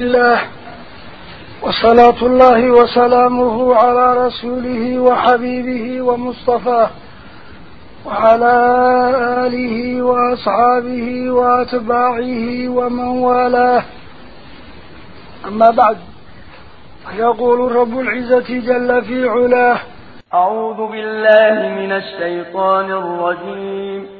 الله وصلاة الله وسلامه على رسوله وحبيبه ومصطفاه وعلى آله وأصحابه وأتباعه ومن والاه. أما بعد يقول رب العزة جل في علاه أعوذ بالله من الشيطان الرجيم.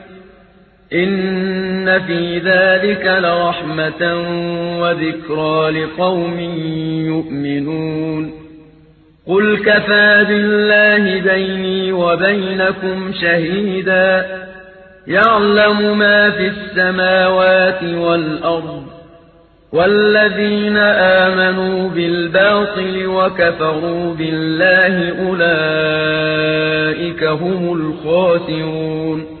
إن في ذلك لرحمة وذكرى لقوم يؤمنون قل كفى بالله بيني وبينكم شهيدا يعلم ما في السماوات والأرض والذين آمنوا بالباطل وكفروا بالله أولئك هم الخاسرون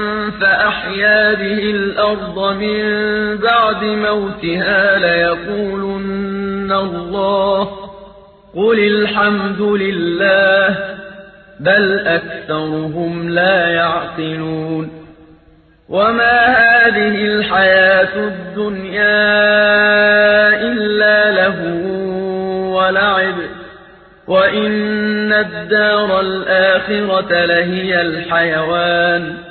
به الأرض من بعد موتها ليقولن الله قل الحمد لله بل أكثرهم لا يعقلون وما هذه الحياة الدنيا إلا له ولعب وإن الدار الآخرة لهي الحيوان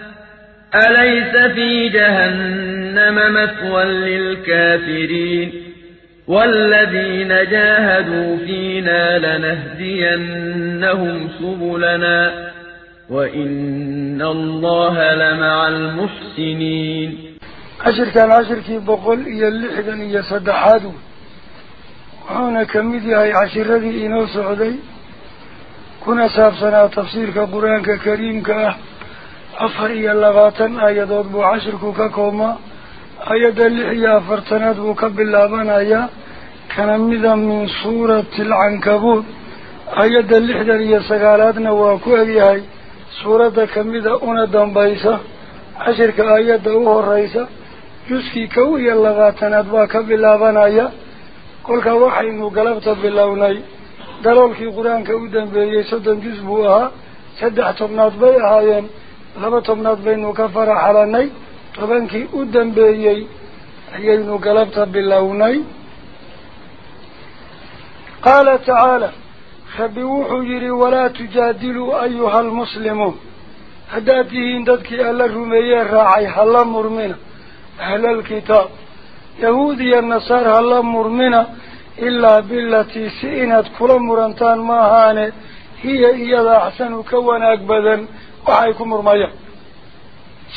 أليس في جهنم مثوى للكافرين؟ والذين جاهدوا فينا لنهدينهم سبلنا وإن الله لمع المحسنين. عشر كان عشر كي بقول إيا اللحدا إيا صدحادو وحونا كميدي هاي عشر ذي إنو سعودي كنا سابسنا تفسير كقرآن كريم كأه buu cashirku ka koobmaa ayadda lix iyo afartanaad buu ka bilaabanayaa kana mida min suurati alcankabuud ayadda lixdan iyo sagaalaadna waa ku egyahay suuradda kamida una dambaysa cashirka aayadda u horeysa juskii kow iyo labaatanaad baa ka bilaabanaya kolka waxaynu galabta bilownay daloolkii qur-aanka u dambeeyey soddon jus buu ahaa saddex tobnaad bay ahaayeen لبتم نظبين وكفر حلاني طبانك أدن بيهي أيين قلبت باللوني قال تعالى خبيوح جري ولا تجادلوا أيها المسلمون. هداته اندتك ألا رمية راعي هلا مرمنا أهل الكتاب. يهودي النصار هلا مرمنا إلا بالتي سئنت كل مرنتان ماهانه هي إياد أحسن كوان أكبذا وحي كمر مايا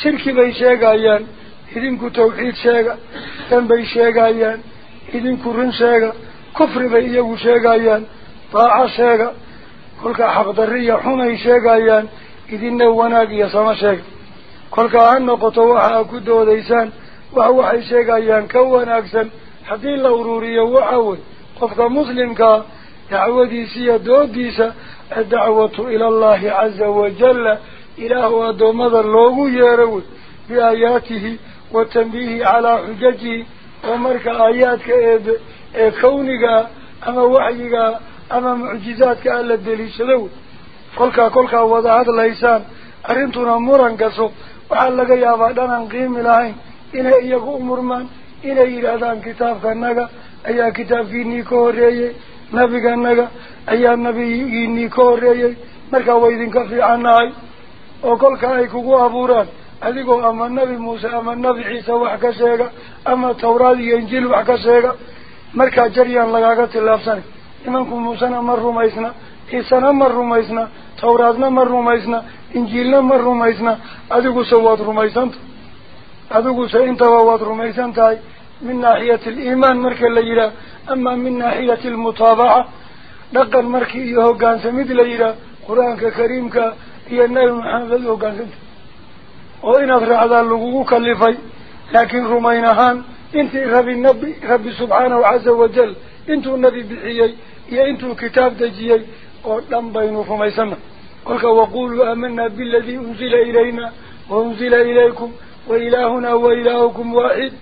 شرك بي شاق ايان إذن كو توحيد شاق كان بي شاق ايان إذن كو رن شاق كفر بي يو شاق ايان طاعة شاق كلك حق درية حمي شاق ايان إذن نواناك يسام شاق كلك عنا قطوحا كدو ديسان وحي شاق ايان كواناك سن حدين لغروري وحاول قفت مسلم كا دعوة ديسية دو ديسة الدعوة إلى الله عز وجل. Addoommada loogu yeero wey biaayaatihi wa tanbiihi calaa xujajihi oo marka aayaadka eebe ee kawnigaa ama waxyigaa ama mucjizaadka a la deliishado wey kolkaa kolkaa wada hadlaysaan arrintuna muran gaso waxaa laga yaabaa dhanaan qiimi lahayn inay iyagu u murmaan inay yidhaahdaan kitaabkanaga ayaa kitaabkiinii ka horreeyey nabiganaga ayaa nabigiinii ka horreeyey markaa waa idinka fiicannahay oo kolka ay kugu abuuraan adigoo ama nebi muuse ama nebi ciise wax ka sheega ama tawraad iyo injiil wax ka sheega markaa jaryaan lagaaga tillaabsanay nimanku muusena ma rumaysna ciisena ma rumaysna tawraadna ma rumaysna injiilna ma rumaysna adiguse waad rumaysanta adiguse intaba waad rumaysan tahay min naaxiyati aliimaan marka la yidhaah ama min naaxiyati almutaabaca dhaqan markii iyo hoggaansamid la yidhaah qur-aanka kariimka هي النبي محمد وقالت وإن أفرعظ اللقوك اللفاي لكن رمينهان انت ربي النبي ربي سبحانه عز وجل انتو النبي بحيي يا انتو الكتاب دجيي قلن بينو فما يسمى قلك وقولوا أمنا بالذي أنزل إلينا وأنزل إليكم وإلهنا وإلهكم واحد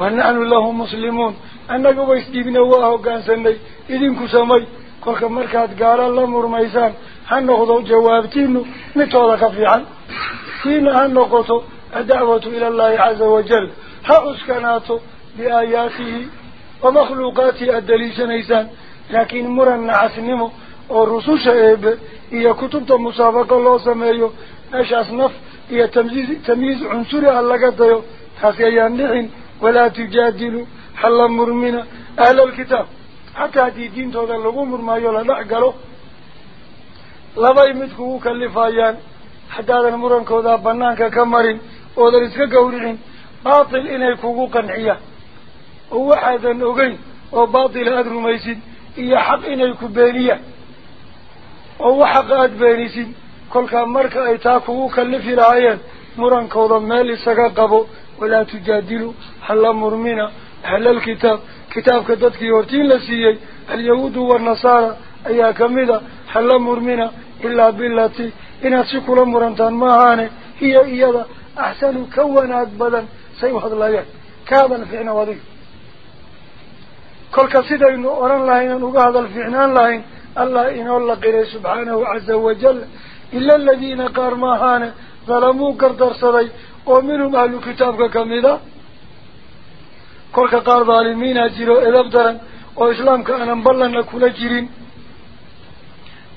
ونحن له مسلمون أنك ويستيبنا واهو كان سنة إذنك سمي قلك مركات قارا لمر ميسان هنقضوا جوابتين نتوضك في عن فينا هنقضوا الدعوة إلى الله عز وجل. هأسكناته بآياته ومخلوقاته الدليل نيسان لكن مرنا عسنمه والرسول شعيب هي كتب مسابقة الله سميه نشاس نف هي تمييز, عنصري على قديه تاسيان نحن ولا تجادلوا حلا مرمنا أهل الكتاب. حتى هذه دين تودا لغو مرما يولا نعقلو لبا يمدكو كاللفايان حتى هذا المرن كودا بنانك كمرين ودرسك قورين باطل إنه كوكو قنعيه وواحدا أغين وباطل أدرو ميسين إيا حق إنه كبينيه ووحق أدبينيسين كل كان مركا أي تاكوه كاللفي العيان مران كوضا مالي سقا قبو ولا تجادلوا حلا مرمينا أهل الكتاب كتاب كدتك يورتين لسيي اليهود والنصارى أيها كميدا حلا مرمينا إلا بالتي إنا سكولا مرانتان ماهاني هي إيادا أحسن كونات بدن سيوحد الله كابا فعنا وضيف. كل كسيدا إنه أران لهين. أنه هذا الفعنان لهين. الله إن الله قري سبحانه عز وجل. إلا الذين قار ماهان ظلموا قردر صدي ومنهم أهل كتابك كمذا كل قار ظالمين أجروا إذا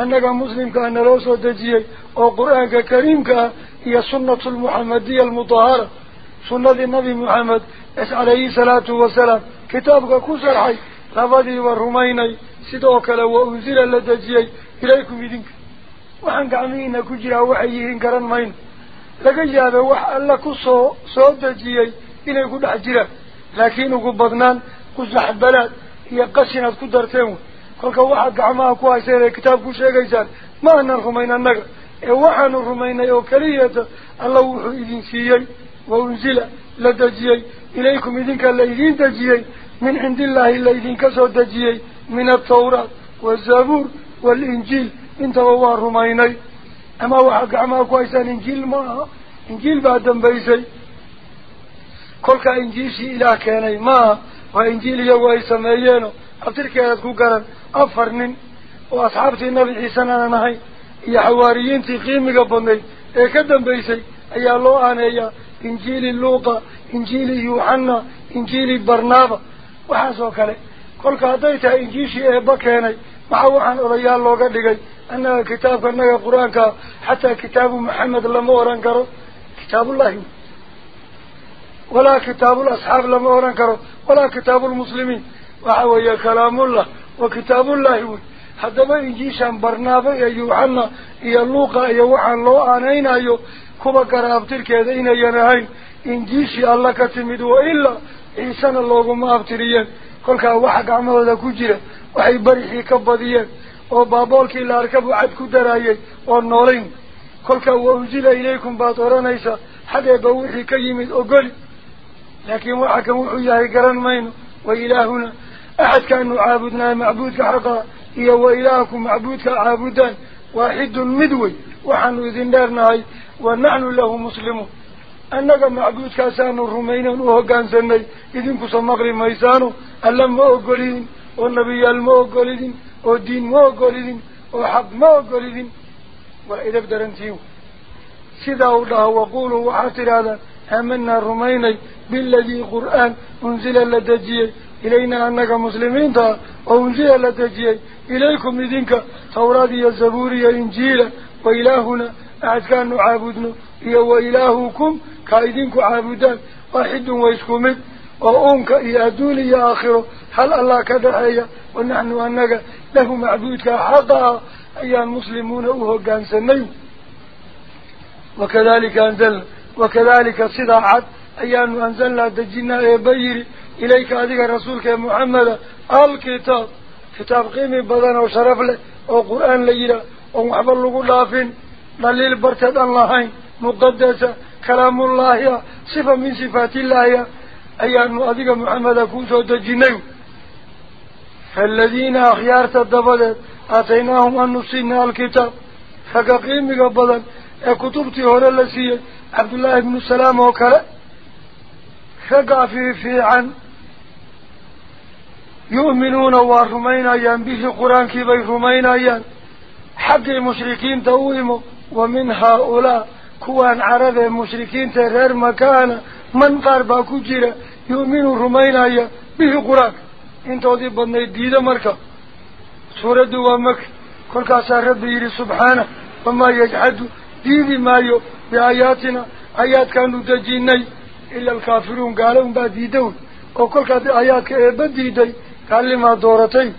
أنك مسلم كأن لوسو دجيي وقرآنك كريمك هي سنة المحمدية المطهرة. سنة النبي محمد عليه الصلاة والسلام. كتابك كسر حي لفظي والرميني سيدوك لو أنزل لدجيي إليكم يدينك وحن قعمينا كجرا وحيهين كران مين لقى جابه وح ألا كسو صوت دجيي كلك واحد قعمها كويسين كتاب كل شيء قيسان ما أن الرمين النقر وحن الرمين يوكلية الله وحو إذن سيي وانزل لدجيي إليكم إذنك اللي دجيي من عند الله اللي إذن كسو دجيي من التوراة والزبور والإنجيل انت هو الرميني أما وحق عما كويسان إنجيل ما إنجيل بعد بيسي كلك إنجيشي إله كاني ما أبتلك يدكو قرن أفرنين وأصحابتي النبي عيسانا نهي يا حواريين تقيمي قبلني إيه كدن بيسي أي الله أنا يا إنجيل اللوقة إنجيل يوحنا إنجيل برنابا وحاسو كالي كلك هديتها إنجيشي إيه بكيني maxaa waxaan odayaal looga dhigay annaga kitaabka annaga qur-aanka xataa kitaabu maxamed lama oran karo kitaabullahi walaa kitaabul asxaab lama oran karo walaa kitaabulmuslimiin وحوية كلام الله وكتاب الله حتى ما يجيش عن برنابا يوحنا يلوقا يوحن لو آنين أيو كما قرابتر يا ينهين. إن جيش الله كتمد وإلا إنسان الله ما أبتريا كلها واحد عمل ذا كجرة وحي بريحي كبضيا وبابولك إلا أركب وعد كدرايا والنورين كلها وأنزل إليكم باطورا نيسا حتى يبوحي كيمد أقل لكن واحد كموحي يهي قرن مين. وإلهنا. Waaxidun mid wey waxaanu idin dheernahay wa naxnu lahu muslimuun annaga macbuudkaasaanu rumaynan u hoggaansanay idinkusa maqli maysaano alla ma ogolidin oo nebiyaal ma ogolidin oo diin ma ogolidin oo xaq ma ogolidin waa idab darantiin sidaa uu dhaha waquluu waxaad tidhaahdaan aamanaa rumaynay biladii qur'aan unzila la dejiyey إلينا أنك مسلمين تا وانزيه لتجيه إليكم إذنك توراتي يا إنجيلا وإلهنا أعد أعتكان عابدنا. إيو إلهكم كايدينك عابدان واحد ويسكمت وأنك إيا دولي يا آخر هل الله كذا هي ونحن أنك له معبود حقا. أي المسلمون أوه كان سني وكذلك أنزل وكذلك صداعات. أي أن أنزلنا دجنا يا بيري. إليك أذيك رسولك محمد. الكتاب. كتاب قيمي بدن وشرف له وقرآن ليلة ومحفظ الله لافين. دليل برتد الله مقدسة كلام الله. صفة من صفات الله. أي أن أذيك محمد كوسو دجينيو فالذين أخيارت الدبادت أتيناهم أن نصينا الكتاب. فكقيمي قبضن كتبتي هنا لسيه عبد الله بن السلام وكره فقع في عن waa rumaynayaan bihi qur-aankii bay rumaynayaan xaggii mushrikiinta u imo wa min haa-ulaa kuwaan carab ee mushrikiinta reer makaana man qaar baa ku jira yu'minu rumaynaya bihi qur-aanka intoodii badnayd diida marka suuraddu waa maka kolkaasaa rabbi yidhi subxaana wamaa yajxadu diidi maayo biaayaatina aayaadkaanu dejinay ila alkaafiruun gaalo unbaa diida wey oo kolkaad aayaadka قال لما دورتين.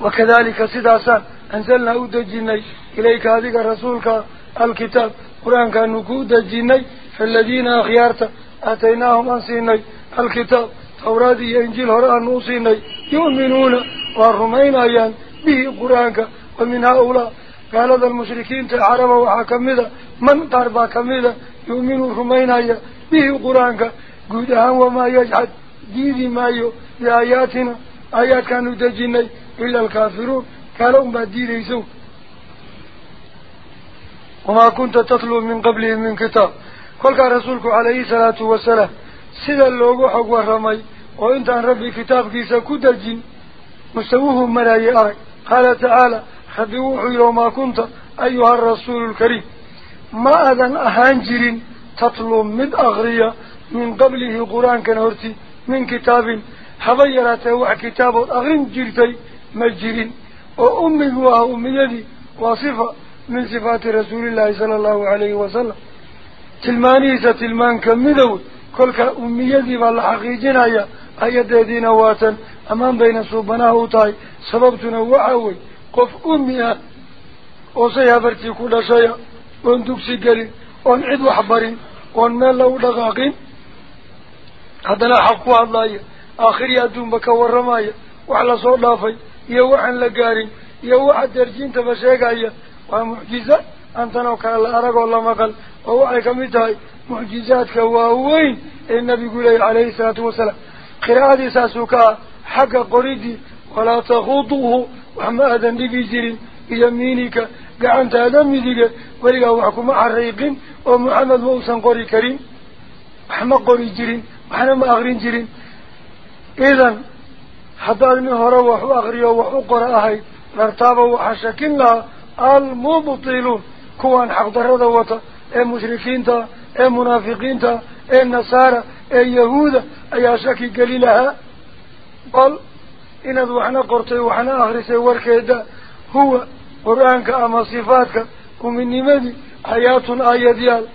وكذلك سداسا أنزلنا أود الجيني إليك هذه رسولك الكتاب. قرآن كان أود الجيني فالذين أخيارت أتيناهم أنسيني الكتاب. أورادي إنجيل هران نوسيني يؤمنون. والرمين أيان به قرآنك. ومن هؤلاء قال هذا المشركين تعرب وحاكم ذا من قربا كم ذا يؤمن الرمين أيان به قرآنك. قد وما يجعد ديدي مايو لآياتنا آيات كانوا دجيني إلا الكافرون كانوا ما ديدي سو وما كنت تطلب من قبله من كتاب. قلت رسولك عليه الصلاة والسلام سيدا اللوغو حق ورمي وانت عن ربي كتاب كيسا كدجين مستوهم ملايئة قال تعالى خبيوح يوما كنت أيها الرسول الكريم. ما أذن أهانجر تطلب من أغرية من قبله قرآن كنورتي من كتاب حضيراته كتاب أغن جلتي مجرين وأمي هو أمي الذي وصفة من صفات رسول الله صلى الله عليه وسلم. تلمانيسة تلمان كمدو كل أمي الذي والحقي جنايا أيد دين واتا أمام بين صوبناه طاي سببتنا وعوي. قف أمي وصيابرتي كل شيء وان دوكسي قري وان عدو وان ما لو دغاقين هذا حق الله آخر يا يدوم بك ورمايا وعلى صور دافي يوحا لقارن يوحا درجين تفشيك ومعجزة أنت أنتنا وكان الأرق والله ما قال ووحيك متاي معجزاتك وهوين النبي قول عليه الصلاة والسلام خير هذه ساسوكا حق قريدي ولا تخوضوه وما أذن بجزير يمينك قعنت أذن مذيك ولقى مع عريقين ومحمد موسى قري كريم أحمق قري جرين وحنا ما أغرين جرين إذن حداد من هراء وحو أغريه وحو قرأهي مرتابة المبطلون كوان حق درد وطا اي مشركين تا اي منافقين تا اي نصارى اي يهود اي عشاكي قليلها بل إن ذو حنا قرطي وحنا أغريسي واركيدا هو قرآنك أما صفاتك ومن نمدي حياة آيديال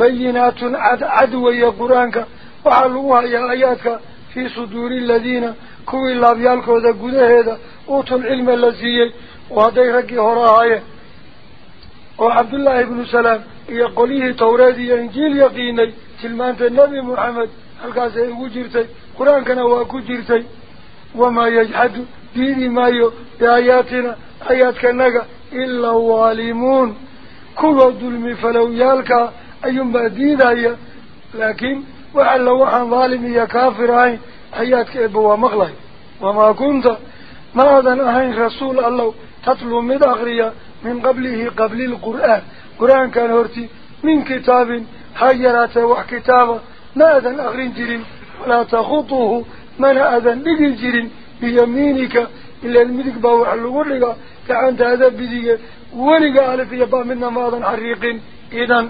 بينات عد عدوية قرآنك وحلوها يا آياتك في صدور الذين كوي الله بيالك وذا قده هذا أوت العلم اللذيه وهذا رقي هراهاية وعبد الله بن سلام يقوليه توريدي إنجيل يقيني تلمان النبي محمد القاسي وجرتي قرآن كان وكجرتي وما يجحد ديني مايو بآياتنا آياتك النقا إلا وعليمون كل الظلم فلو يالك أيما ديني لكن وعلى وحن ظالمي كافر حياتك إيه ابوه مغلاي وما كنت ما ماذا هاي رسول الله تطلو مدغريا من قبله قبل القرآن. قرآن كان هرتي من كتاب حيرات وح كتابه ما ماذا أغرين جرين. ولا تخطوه ما هذا نجل جرين بيمينك. إلا المدك باوع ورقا كعند هذا بديك ورقا على في يبا منا ماذا حريق إذا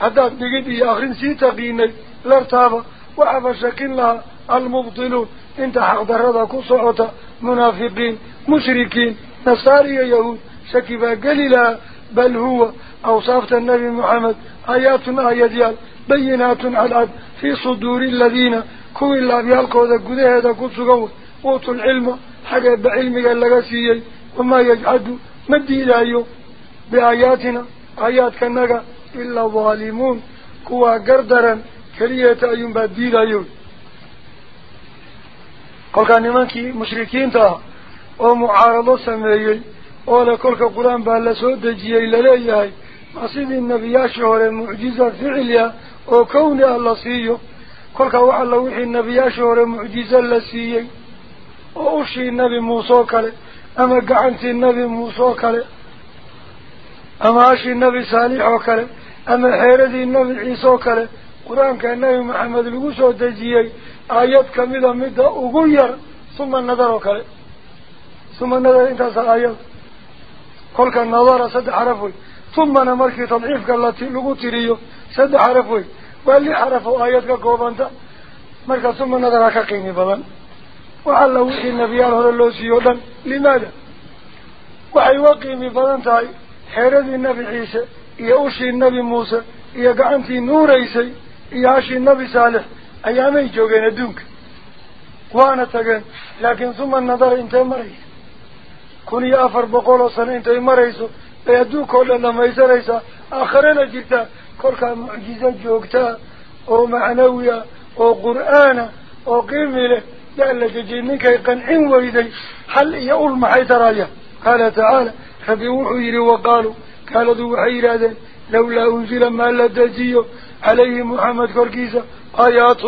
هذا نجل بي أغرين سيتقيني. لرتاب وعب شكين لها المبطلون. انت حق دردك صعوت منافقين مشركين نصاري يهود. شكبا قليلا بل هو أوصافة النبي محمد. آيات آيديال بينات على في صدور الذين كو إلا بيالكو ذا قده هذا قدس قوت العلم. حقا بعلمك اللغسيي وما يجعد مدي إلا بآياتنا. آيات كنغا إلا ظالمون. كوا قردرا. Ah oo mucaarado sameeyey oo le kolka qur-aan baa la soo dejiyey laleeyahay ma sidii nebiyaashii hore mucjiza ficli ah oo kawni ah la siiyo kolka wax alla wixii nebiyaashii hore mucjizo la siiyey oo ushii nebi muuse oo kale ama gacantii nebi muuse oo kale ama hashii nebi saalix oo kale ama xeeradii nebi ciise oo kale maxamed lagu soo dejiyey aayad kamida midda ugu yar suma nadar oo kale. Suma nadar intaasa aayad. Kolka nadara saddex xaraf wey ثمنا مركي تضعيفك التي لغو تريو سد وي واللي حرف آياتك كوبانتا مركا ثم نظرك قيمي بضان وعلى وحي النبيان هذا اللو سيودا لماذا وحي وقيمي بضان تاي حيرد النبي عيسى يوشي النبي موسى يقعنتي نور عيسى ياشي النبي صالح أيامي جوغين دونك وأنا تقين لكن ثم النظر انت مريس كوني أفر بقول سنة انت jirtaa kolkaa mucjizo joogtaa oo macnawi ah oo qur-aana oo qiimi leh yaa la dejiyey ninkay qancin weyday hal iyo ul maxay taraya qaala tacaala rabbi wuxuu yidhi waqaaluu gaaladu waxay yidhaahdeen لولا أنزل ما لدزيه عليه محمد كركيزة آيات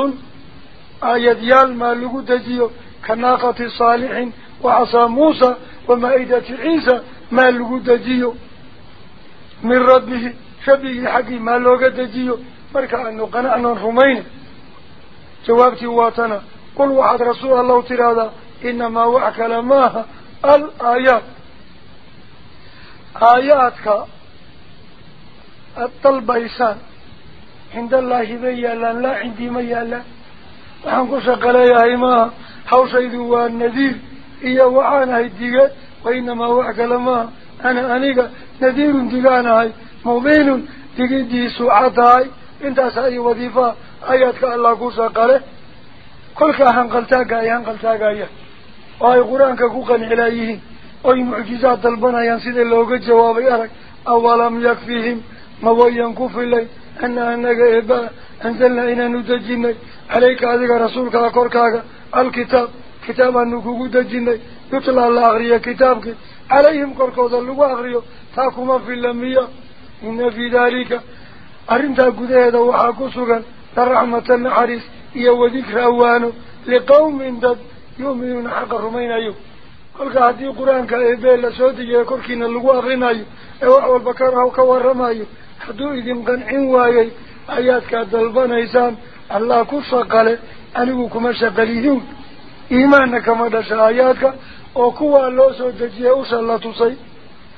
آيات يال ما لدزيه كناقة صالح وعصى موسى ومائدة عيسى ما لدزيه من ربه شبيه حقي ما لدزيه مركع أنه قنعنا الرمين جوابتي واتنا. قل وعد رسول الله ترادا إنما وعك لماها الآيات. آياتك آياتك الطلبيسان عند الله بيالا لا عندي ميالا وحنكو شقليا هيماها حوشيدوا والنذير إيا وعانا هيديك وإنما وعك لماها أنا أنيقا نذير دقانهاي مبين دقيدي سعادهاي انتاس أي وظيفة آياتك الله قوسا قاله. كلك هنقلتاقا أي هنقلتاقا أي وهي قرآنك قوقا إليه أي معجزات البنا ينسيد يكفيهم مويا كفر لي. أن أنك إبا أنزلنا إنا ندجيني عليك هذه رسولك أكوركاك. الكتاب كتابا نكوكو دجيني يطلع الله أغريا كتابك. عليهم كركوضا لغو أغريو تاكما في اللمية إن في ذلك. أرنتا قده وحاكو سغن الرحمة النحريس إيا وذكر أوانو. لقوم دد. يؤمنون حق الرمين أيو. قلت هذه القرآن كأيبال لسودي يكوركين اللغو أغرين أيو. إيوح والبكر أو كورم أيو. حدو إذن قنعين وايي آيات كالدلبان إيسان الله كفا قال أنه كما شغليهون إيمانك آياتك dejiyey usha la tusay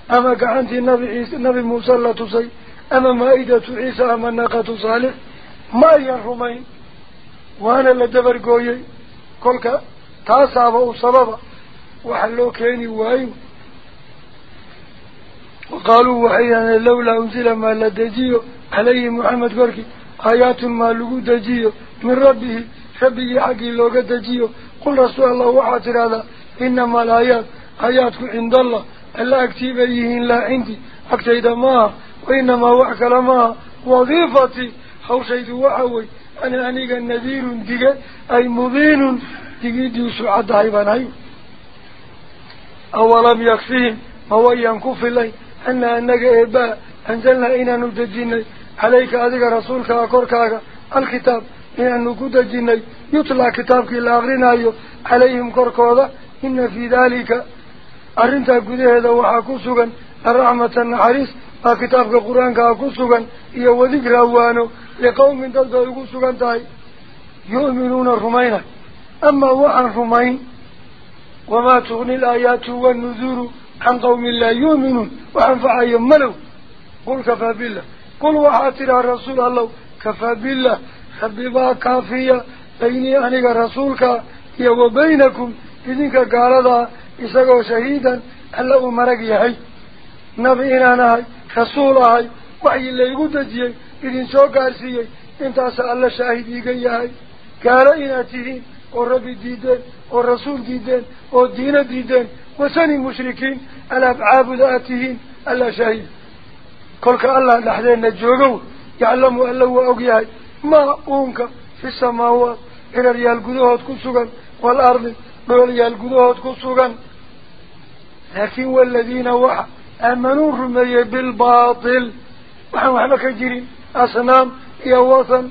ama gacantii nabi ciise nabi muuse la tusay ama maa-idatu ciisa ama naqatu saalix ma ayan rumayn waana la dabargooyey kolka taasaaba u sababa waxa loo keeni waayo yidhahdeen lawlaa unsila maa la dejiyo calayhi maxamed korkii aayaatun maa lagu dejiyo min rabbihi rabbigii xaggii looga dejiyo qul rasuul allah waxaad tidhahdaa إنما الآيات آياتك عند الله ألا أكتب أيهن لا عندي أكتيد معها وإنما وحك لما وظيفتي حوشيد وحوي أنا أنيق النذير ديك أي مبين ديك ديو سعاد عيبان أيو أولم يكفيهم هو ينكف لي أن أنك إباء أنزلنا إنا ندجيني عليك أذيك رسولك أكورك الكتاب إنا ندجيني يطلع كتابك الآخرين أيو عليهم كوركوذا إن في ذلك أرنتا هذا وحاكسوغا الرحمة النحريس كتاب القرآن كاكسوغا إيا وذكر أوانو لقوم تلقى يقسوغا تاي يؤمنون الرمين أما وعن رمين وما تغني الآيات والنذور عن قوم لا يؤمنون وأنفع يملوا قل كفا بالله. قل وحاتر الرسول الله. كفا بالله. خببا كافيا. بيني أنك رسولك. يو بينكم إذنك قالتا إساقوا شهيدا. ألا أمرك يهي نبينا نهي خصول أهي وحي الله يقول تجيه إذن سوء كارسيه إنتا سأل الله شاهدي يهي قال إنا تهين. والرب ديدين. والرسول ديدين. والدين ديدين. وسن المشركين على أبعاب ذاتهين ألا شهيد. قلك الله لحذين الجوغو يعلم ألا هو أقياي ما أقومك في السماوات؟ إلى ريال قدوهات كسوغان والأرض بغل ريال قدوهات كسوغان لكن والذين وحا أمنوا رمي بالباطل. وحن وحن كجيرين أصنام يا وطن.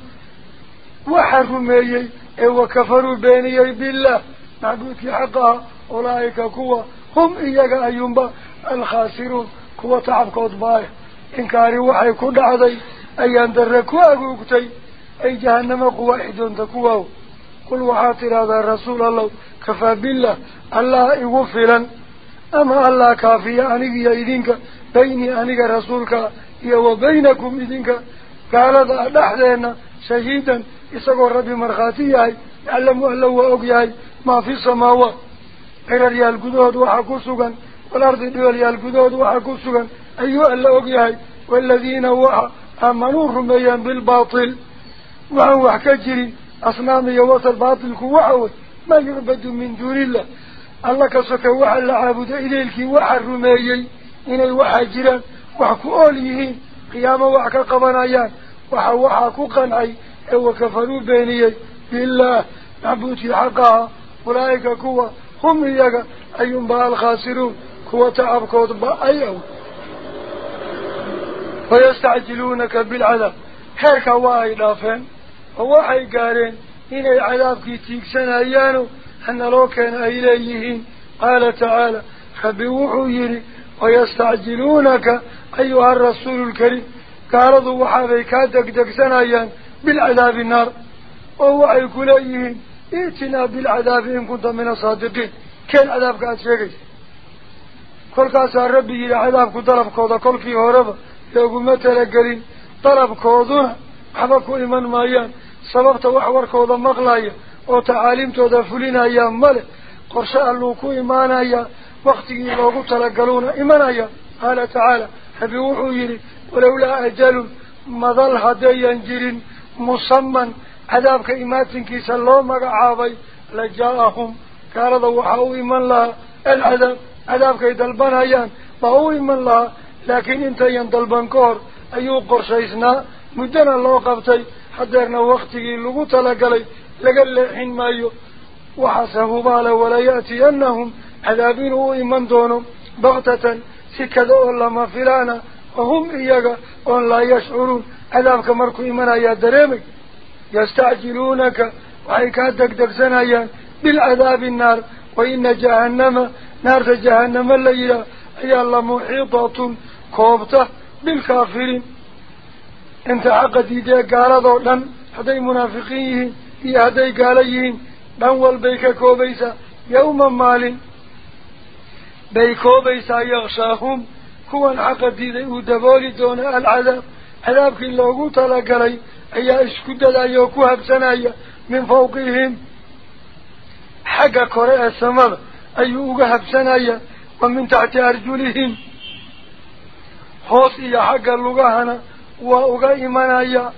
وحر مي وكفروا بيني بالله معدود في حقها أولئك كوه billah macbuudkii xaqaha ulaa'ika kuwa hum iyaga ayuunba alkhaasiruun kuwa tacabkood baaya inkaari waxay ku dhacday ayaan darre ku aguugtay ay jahanamo quwaaxi doonta kuwaaw qul waxaad tidhaahdaa rasuul allow kafaa billah allah igu filan ama allah kaafiya anigiyo idinka baynii aniga rasuulka iyo wa baynakum idinka gaalada ah dhexdeenna shahiidan isagoo خير يا الجدود وحكوسكن والأرض دول يا الجدود وحكوسكن أيها الأوجياء والذين وع أمنوا رميا بالباطل وهو حكجري أصنام يوص الباطل كوعود ما يربد من دون الله الله كسك وع العابد إلي الك وع الرمي إن الوع جرا وحكوليه قيام وع كقبنايا وح وح كقنعي هو كفروا بيني بالله نبوتي حقها ورايك كوا هم يجا أيهم بالخاسرون قوة أبكود بأيهم فيستعجلونك بالعذاب. هيك واحد أفهم وواحد قارين هنا العذاب كيتيك سنة أيانو أن لو إليه قال تعالى خبوحوا يري ويستعجلونك أيها الرسول الكريم. كارضوا وحابي كادك دك سنة أيان بالعذاب النار. وواحد كليهين ائتنا بالعذاب إن كنت من الصادقين كان عذاب كأسفقه كل كأس ربي إلى عذاب طرف كوضا كل في هرب يقول متل قرين طلب كوضون حبكوا إيمان مايان سببت وحور كوضا مغلايا أو تعاليم تودا فلين أيام ملك قرشاء اللوكو إيمان أيا وقته لوغو تلقلون إيمان أيا قال تعالى حبيوحو يري ولولا أجل مظل هديا جيرين مصمّا cadaabka imaatinkiisa loo magacaabay la jaa-ahum gaalada waxaa u iman lahaa alcadaab cadaabkay dalbanayaan baa u iman lahaa laakiin intayan dalban ka hor ayuu qorshaysnaa muddana loo qabtay hadeerna waktigii lagu talagalay laga leexin maayo waxaase hubaale walaya'tiyannahum cadaab inuu u iman doono baktatan si kada oo lama filaana wahum iyaga oon laa yashcuruun cadaabka يستعجلونك. وعيكاتك دكسنايا بالعذاب النار. وإن جهنم نار جهنم الليلة. هي الله محيطة كوبتة بالكافرين. أنت عقد إيديا قال لن هذي منافقيه. إي هدي قاليهن لن والبيك كوبيسا يوما مال. بيك بيكوبيسا يغشاهم. كوان عقد إيديا ودبولي دون العذاب. عذابك اللوغو تلقلي أي أشكد لا يكوها بسنايا من فوقهم. حق كوريا السمر أي أوقها بسنايا ومن تحت أرجلهم. حوصي حق اللغهنا وأوقا إيمانايا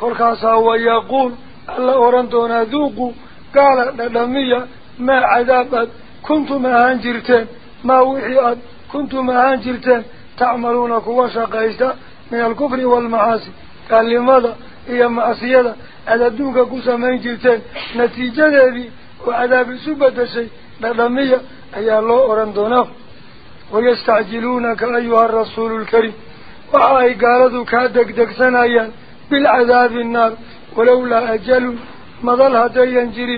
كركاسا هو يقول ألا أرندونا ذوقوا قال للمية ما عذابت. كنت ما أهانجرتين ما وحيات. كنتم أهانجرتين تعملون كواشا قيسة من الكفر والمعاصي. قال لماذا؟ هي معصية على دونك قوسا من جلتان نتيجة ذي وعلى بسبة شيء بضمية أي الله أرندنا ويستعجلونك أيها الرسول الكريم وعلى إقالته كادك دكسان أيان بالعذاب النار ولولا أجل مظلها تينجر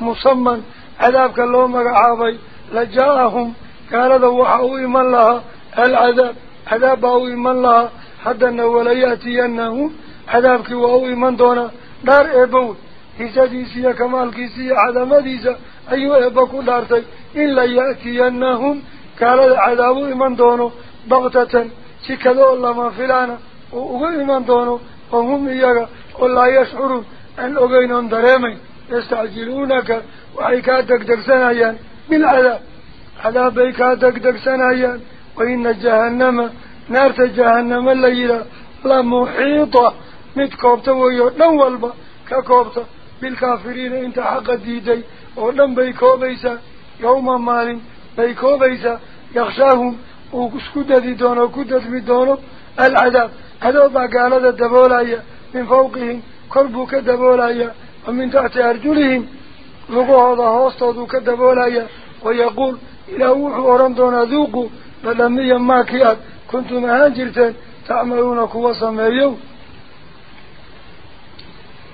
مصمم عذابك اللهم عابي لجاءهم قال ذوح أويما لها العذاب عذاب أويما لها حتى أنه ولياتي أنهم عذابك وأوي من دونا دار إبو هزديسي كمالكيسي عذاب ديزا أيوة إبوكو دارتك إلا يأتينهم قال العذاب إمن دونو بغتة شكذو الله ما فلانا. وأوي من دونو وهم إياك. ولا يشعرون. أن أغينهم دريمي. يستعجلونك. وعيكاتك دكسنايا بالعذاب عذاب. عيكاتك دكسنايا وإن جهنم. نار جهنم الليلة. لا محيطة. ميت كوبتا ويو نوالبا كوبتا بالكافرين انت حق ديدي ونم بي كوبيسا يوم مال بي كوبيسا يخشاهم وكسكدد دونا وكدد بدونا العذاب هذا باقالة دبولايا من فوقهم كربوك دبولايا ومن تحت أرجلهم لقوا هذا هاستاذو كدبولايا ويقول إلى وحو ورمضونا ذوقوا بلمي يماكيات كنتم هانجرتين تعملون كواسا ما يوم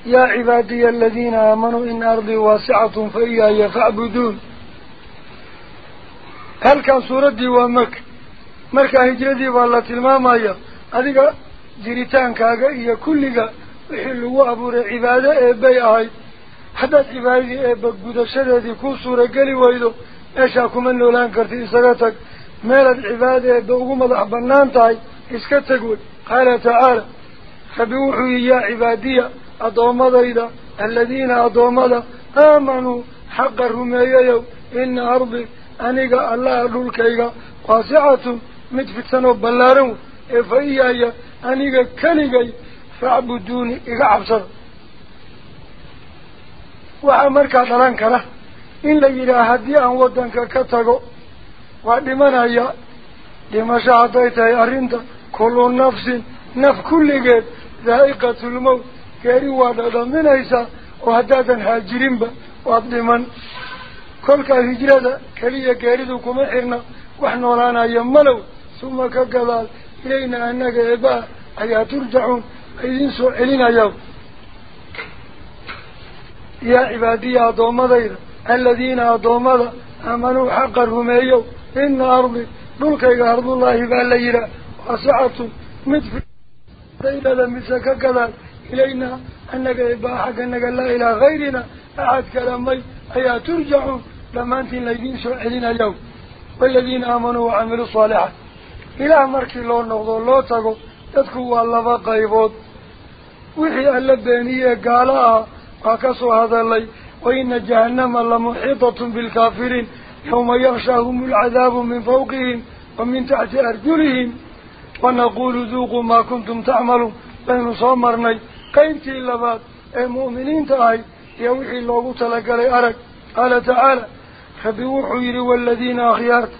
يا عبادي الذين آمنوا إن أرضي واسعة فإياي فاعبدون. هل كان سورة ومك مركا هجردي والله تلمامايا. أذيك جريتان كاغا إيا كلغا وحلوا أبور عبادة إيباي أهي حدث عبادة إيبا قدشة كو سورة قلي ويدو. إيشاكم أنه لأن كرتي ميلad cibaadaeeda ugu madax banaan tahay iska teg wey qaala tacaala rabi wuxuu yihi yaa cibaadiya addoommadayda aladiina addoommada aamanuu xaqa rumeeyayow ina ardi aniga allaha dhulkayga waasicatun mid fidsan oo ballaaran wey ee fa iyaaya aniga keligay facbuduuni iga cabsada waxaa markaa dhalan kara in la yidhaah haddii aan waddanka ka daa'iqatulmowt geeri waa dhadhaminaysaa oo haddaadan haajirinba waad dhiman kolkaa hijrada keliya geeridu kuma xirna wax noolaanaya malow suma ka gadaal ilayna annaga eebaa ayaa turjacuun idiin soo celinaya yaa cibaadiya addoommadayda aladiina addoommada aamanuu xaqa rumeeyow إن أرضي دولك أرض الله بالليلة واسعة مدفع سيدة لمسك كذا إلينا أنك إباحك أنك لا إلى غيرنا. أحد كلامي أي ترجعون؟ لما أنت الذين سعلين اليوم. والذين آمنوا وعملوا الصالحات. إلى مركي الله نغضو الله تقو تدكوا الله قيبود وحي اللبانية قالها وكسوا هذا اللي وإن جهنم لمحيطة بالكافرين. يوم يغشاهم العذاب من فوقهم ومن تحت أرجلهم. ونقول ذوقوا ما كنتم تعملوا بين قيمتي اللبات المؤمنين تهي يوحي الله تلقى أرك قال تعالى خبيو حير والذين أخيارت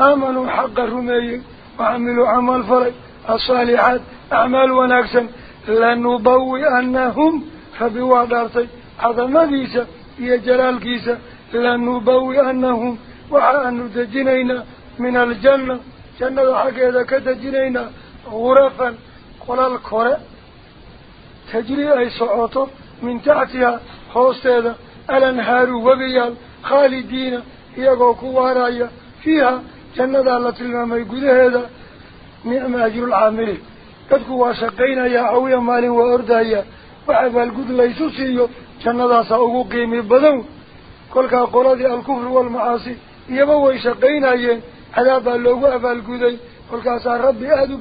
آمنوا حق الرمي وعملوا عمل فرق الصالحات أعمال ونكسا لنبوي أنهم خبيو دارتي عظم ذيسا هي جلال كيسا لنبوئنهم وحأن تجنينا من الجنة جنة حقيقة كتجنينا غرفا قل الكرة تجري أي صعوته من تحتها خوستيدا الانهار وبيال خالدين يقو كوارايا فيها جنة التي لما يقول هذا. نعم أجر العاملين قد كوا شقينا يا عويا مال وأردايا. وعبا القد ليسو سيو جنة سأقو قيمي بدون kolkaa qoladii alkufr waalmacaasi iyaba way shaqaynayeen cadaabaa loogu abaalguday kolkaasaa rabbi aada u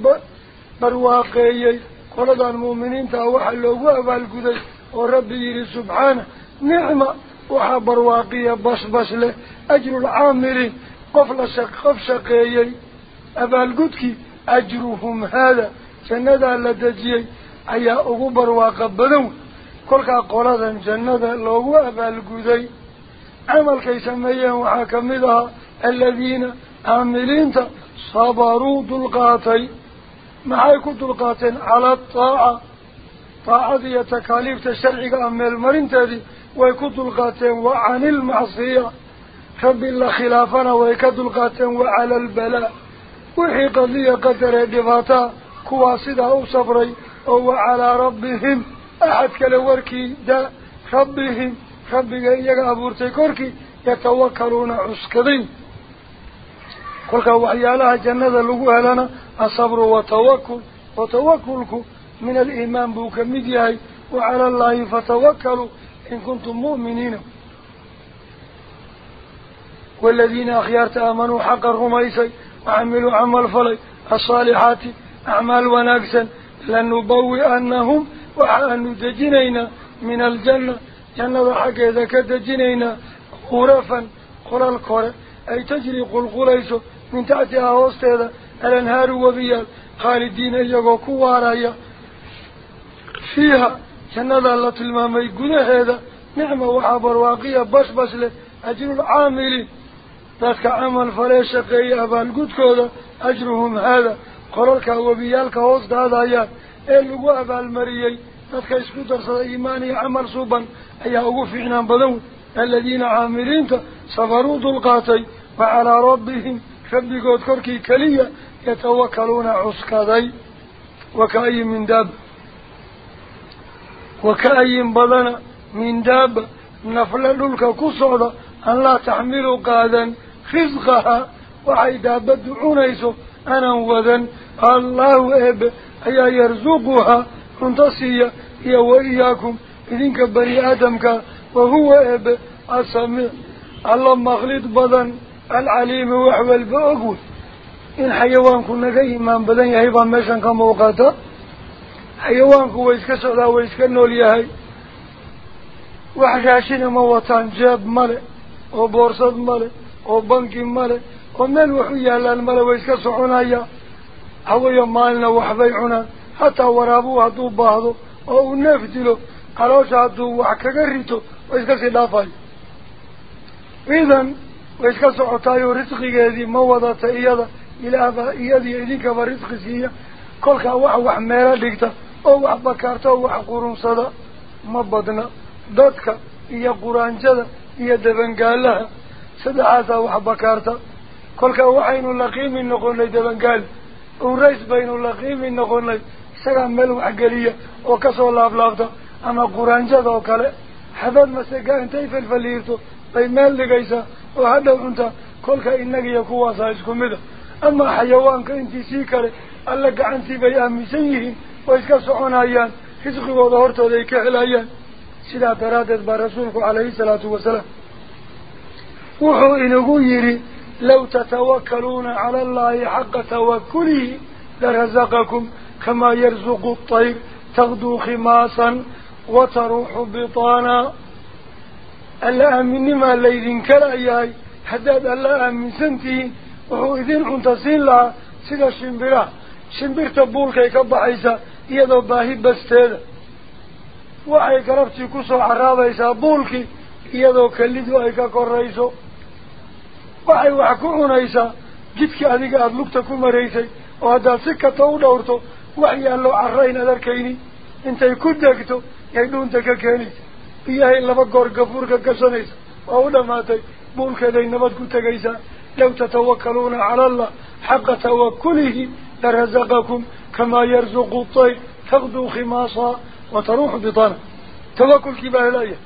barwaaqeeyey قلد المؤمنين تأوحى اللوغوة بالكدي وربي سبحانه نعمة. وحبر واقية بس بس له. أجر العامرين قفل شق شقيي. شقيي أبالكدك أجرهم هذا. سندا لدجي أي أغبر واقبدون كلك قلد سندا اللوغوة بالكدي عمل كي سمية وحاكمدها الذين عاملين صبروا دلقاتي. دلقاتي معايكو دلقاتين على الطاعة. طاعة تكاليف تشرعي أمي المرين تدي ويكو دلقاتين وعن المعصية. رب الله خلافنا ويكو دلقاتين وعلى البلاء. وحي قضية قدر دفاتا كواسدة أو صبري. أو على ربهم. أحد كالوركي دا ربهم. rabbiga iyaga abuurtay korkii yatawakaluuna cuskadayn قلت وحيالها جنة لقوها لنا الصبر وتوكل وتوكلك من الإيمان بوك مديهي وعلى الله فتوكلوا إن كنتم مؤمنين والذين أخيارت آمنوا حق الرميسي وعملوا عمل فلي الصالحات أعمال ونقسا لن نبوي أنهم وعن دجنين من الجنة جنة حق إذا كدجنين غرفا قرى القرى أي تجري قل قليسو من تأتيها وسطها الانهار وبيال خالدين يقو كوارايا فيها جنال الله تلمامي يقول هذا نعمة وحبر واقية بس بس له أجر العاملين ذاتك عمل فريشة قي بالقود كذا أجرهم هذا. قررك وبيالك لك وسط هذا يا. إيه إلو أبا المريي ذاتك اسكتر صد إيماني عمل صوبا أيها أغفعنا بذو الذين عاملين صبروا دلقاتي وعلى ربهم ربي قد كركي كلية يتوكلون عسكذي وكأي من داب. وكأي بدن من داب نفل للك كسعدة أن لا تحمل قادا خزقها وعيدا بدعون إيسو أنا وذن الله إب أي يرزقها انتصي يا وإياكم إذنك بني آدمك وهو إب أسمع الله مغلط بدن alcaliimi wax walba og wey in xayawaanku naga imaan badan yahay baa meeshan ka muuqata xayawaanku way iska socdaa way iska nool yahay wax raashina ma wataan jeeb male oo boorsad male oo banki male oo meel wax u yaalaan male way iska soconaya haweeyo kaga rito way iska sii dhaafayo idan way iska socotaayoo risqigeedii ma wadata iyada ilaahbaa iyadiyo idinkaba risqi siiya kolkaa wax wax meelo dhigta oo wax bakaarta oo wax qurunsada ma badna dadka iyo quraanjada iyo dabangaalaha saddexaasaa wax bakaarta kolkaa waxaynu la qiimi noqonay dabangaal urays baynu la qiimi noqonay isagaa meel waxgeliya oo kasoo laablaabta ama quraanjada oo kale xabad masegaa intay falfaliirto bay meel dhigaysaa innagiyo kuwaasaa isku mida amaa xayawaanka intiisii kale alla gacantii bay aaminsan yihiin way iska soconayaan risqigooda hortooda ay ka helayaan sidaa daraaddeed baa rasuulku calayhi salaatu wasalaam wuxuu inagu yidhi لو تتوكلون على الله حق توكله لرزقكم كما يرزق الطير تغدو خماسا وتروح بطانا أمني ما ليذن كلا إياي حداد ألا أمن سنتين وهو إذن عنتصين لها سيدا شنبرا شنبر تبولك يكبحيسا إيادو باهي بستيدا waxay garabtii ku soo caraabaysaa buulkii iyadoo kelidu ay ka korayso waxay wax ku cunaysaa jidkii adiga aada lugta ku maraysay oo haddaad si kasta u dhowrto wax yaallo carrayn ad arkayni intay ku degto yay dhuunta ka keenaysa فيها إلا بقر قفور قصنيس وأولا ماتي بولك ذي نبتك تقيسا لو تتوكلون على الله حق توكله لرزقكم كما يرزق الطيب تغدو خماصا وتروح بطانا توكل كبار الآية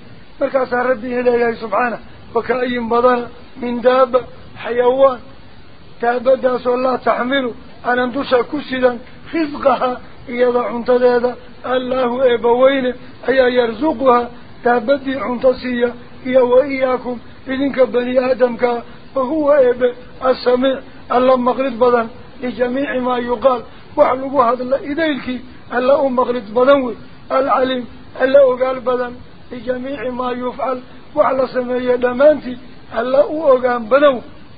مكاسا ربه الآية سبحانه وكأي بضان من داب حيوان تابدى سوى الله تحمل أن اندوسا كسدا خزقها إذا عمتد هذا الله إبوين أي يرزقها الله إبوين أي يرزقها دابة دي عنتصية إيا وإياكم إذنك بني آدمك وهو إب السميع الله مغرد بدن لجميع ما يقال. وحلقوا هذا الله إذيلك الله مغرد بدن العليم الله قال بدن لجميع ما يفعل. وعلى سمية دمانتي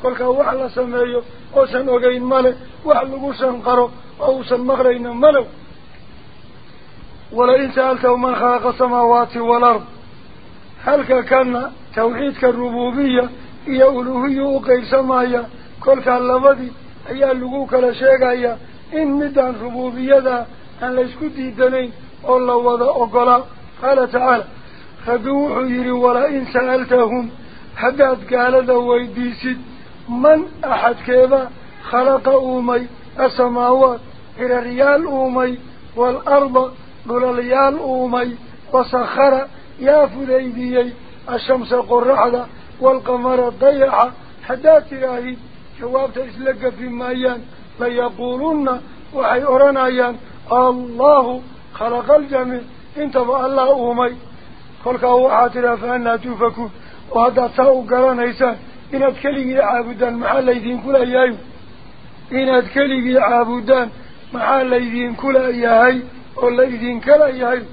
kolkaa wax la sameeyo oosan ogeyn male wax lagu shanqaro oo uusan maqlayna malow ولا إن سألته من خلق السماوات والأرض هل كان توحيد الربوبية يأولوهي وقيل سمايا كل كاللبدي أي اللقوك لشيقايا إن مدان ربوبية أن ليسكو ديداني الله وضع أقلا. قال تعالى خدوح يري ولا إن سألتهم حداد قال دوي ديسد من أحد كيبا خلق أومي السماوات إلى ريال أومي والأرض دلاليال أومي وسخر يا فليدي الشمس قرعدة والقمر ضيعة حدات راهي شوابت إسلق في مايان ليقولن وحي أرانايان الله خلق الجميع انت الله أومي خلق هو حاتر فأنا توفكو وهذا تاو قران إيسان إن أذكره عابدان مع محال ليدين كل أيايو إن أذكره عابدان مع محال ليدين كل أيايو كل أيهاي وليدين كل أيهاي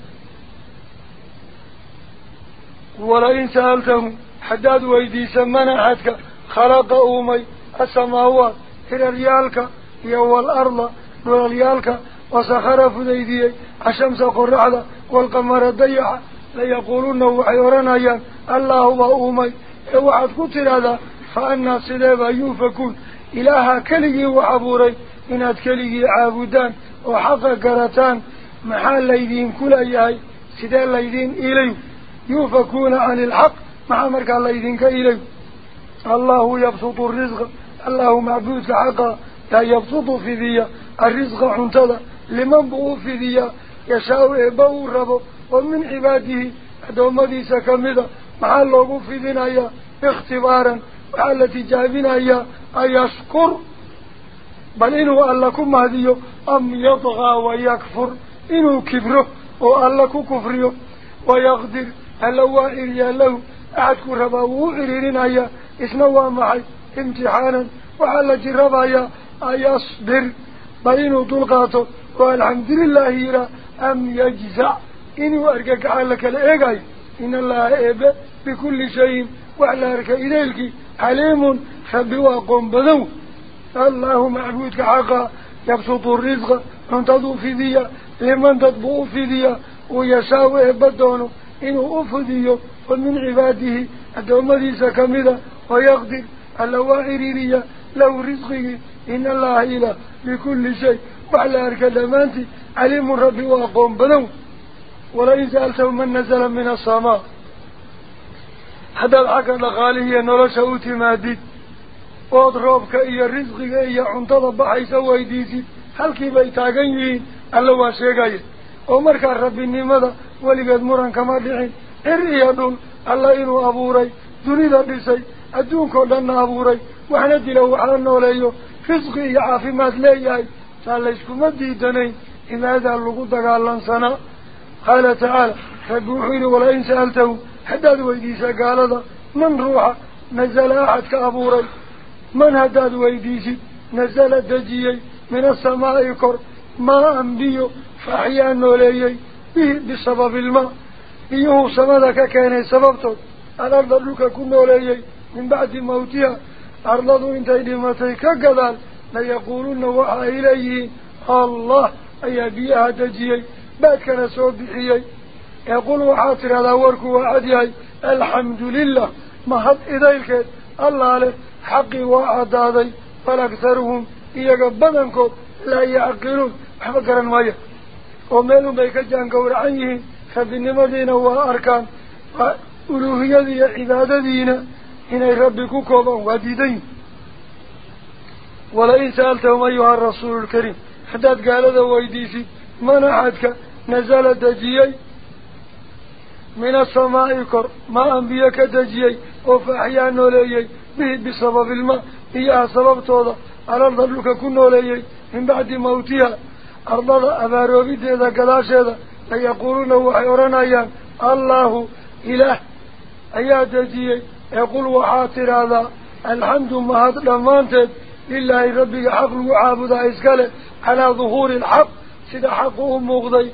ولئن سألتهم حداد ويدي سمنا حدك خلق أومي السماوات إلى ريالك يو الأرض نور ريالك وسخر فديدي الشمس قرعة والقمر ضيعة ليقولون وحيورنا الله هو أمي وعد كتر هذا فأنا صدابا يوفكون إلها كلي وعبوري keligii caabudaan oo xaqa garataan محال ليدين كل أيهاي سدال ليدين إليه. يوفكون عن الحق مع مركا ليدين كإليه. الله يبسط الرزق الله معبود حقا لا يبسط في ذي الرزق حنطلا لمن بغو في ذي يشاوه بغو الرب ومن عباده هذا مدي سكمده. محال لغو في ذي اختبارا. وعلى تجابنا أي يشكر بل إنه لكم هذه أم يضغى ويكفر. Waa ciriyaa lahu axadku rabaa wuu u ciriirinayaa isna waa maxay imtixaanan waxaa la jirabayaa ayasbir bal inuu dulqaato oo alxamdulilahi yiraa am yajzac inuu argagaxa la kala eegayo in allaha eebe bikulli shayin wax la arka idaylkii xaliimun rabbi u aqoon badan allahu macbuudka xaqa yabsutu risqa cuntaduu fidiya لمن تدبو أفديا ويساوه بدونه. إنه أفديا فمن عباده أدوم ذي سكمدا ويقدر على ليا لو رزقه. إن الله إله بكل شيء. وعلى أركدامانت عليم ربي وأقوم بنو. ولئن سألتهم من نزل من السماء. حدا العقل غالية نرش أوتماديد وأضربك إيا رزقك إيا عمتلا بحيث ويديسي هل كيف يتاقين الله واشيغاي عمرك ربي نيمدا ولقد مران كما دحين ارياضون الله انه ابوري دوني دديساي ادون كو دنا ابوري وحنا ديلو وحنا نوليو فسقي عافي ما ليهي فاليشكم دي دني ان هذا لوو دغالن سنا قال تعالى فبوحين ولا ان سالته حدا ويديسا قالدا من روح احد كابوري من هداد ويديسي نزل دجي من السماء يكر ما أنبيه فأحيانه ليه به بسبب الماء؟ إيهو سمدك كان سببتك الأرض لك كن ليه من بعد موتها أرضه انت إلمتك قدال ليقولون وحى إلي. الله أي بيها تجيه بعد كان سوبحيه يقول وحاطر هذا ورك وعدي. الحمد لله. ما حد إذلك. الله له حقي اكثرهم فالأكثرهم إيقبضنكم لا يعقلون. حبكرن ماي وملو بيك جان قور عنيه خذ نمدينا واركان وروحي لي عباده دينا هنا ربك كوبان وديدين ولا ان سالتهم ايها الرسول الكريم حداد قالوا ويديسي من عادك نزل دجي من السماء كر ما انبيك دجي أو فاحيانه به بسبب الماء هي سبب توضا على الأرض لك كنوا لي من بعد موتها أرضها أباروبيتي إذا قداش هذا فيقولون وحيرنا أيام الله إله أيات تجيه يقول وحاطر هذا الحمد مهات لمانتد لله ربك حق وعابد إسكاله على ظهور الحق سيد حقه مغضي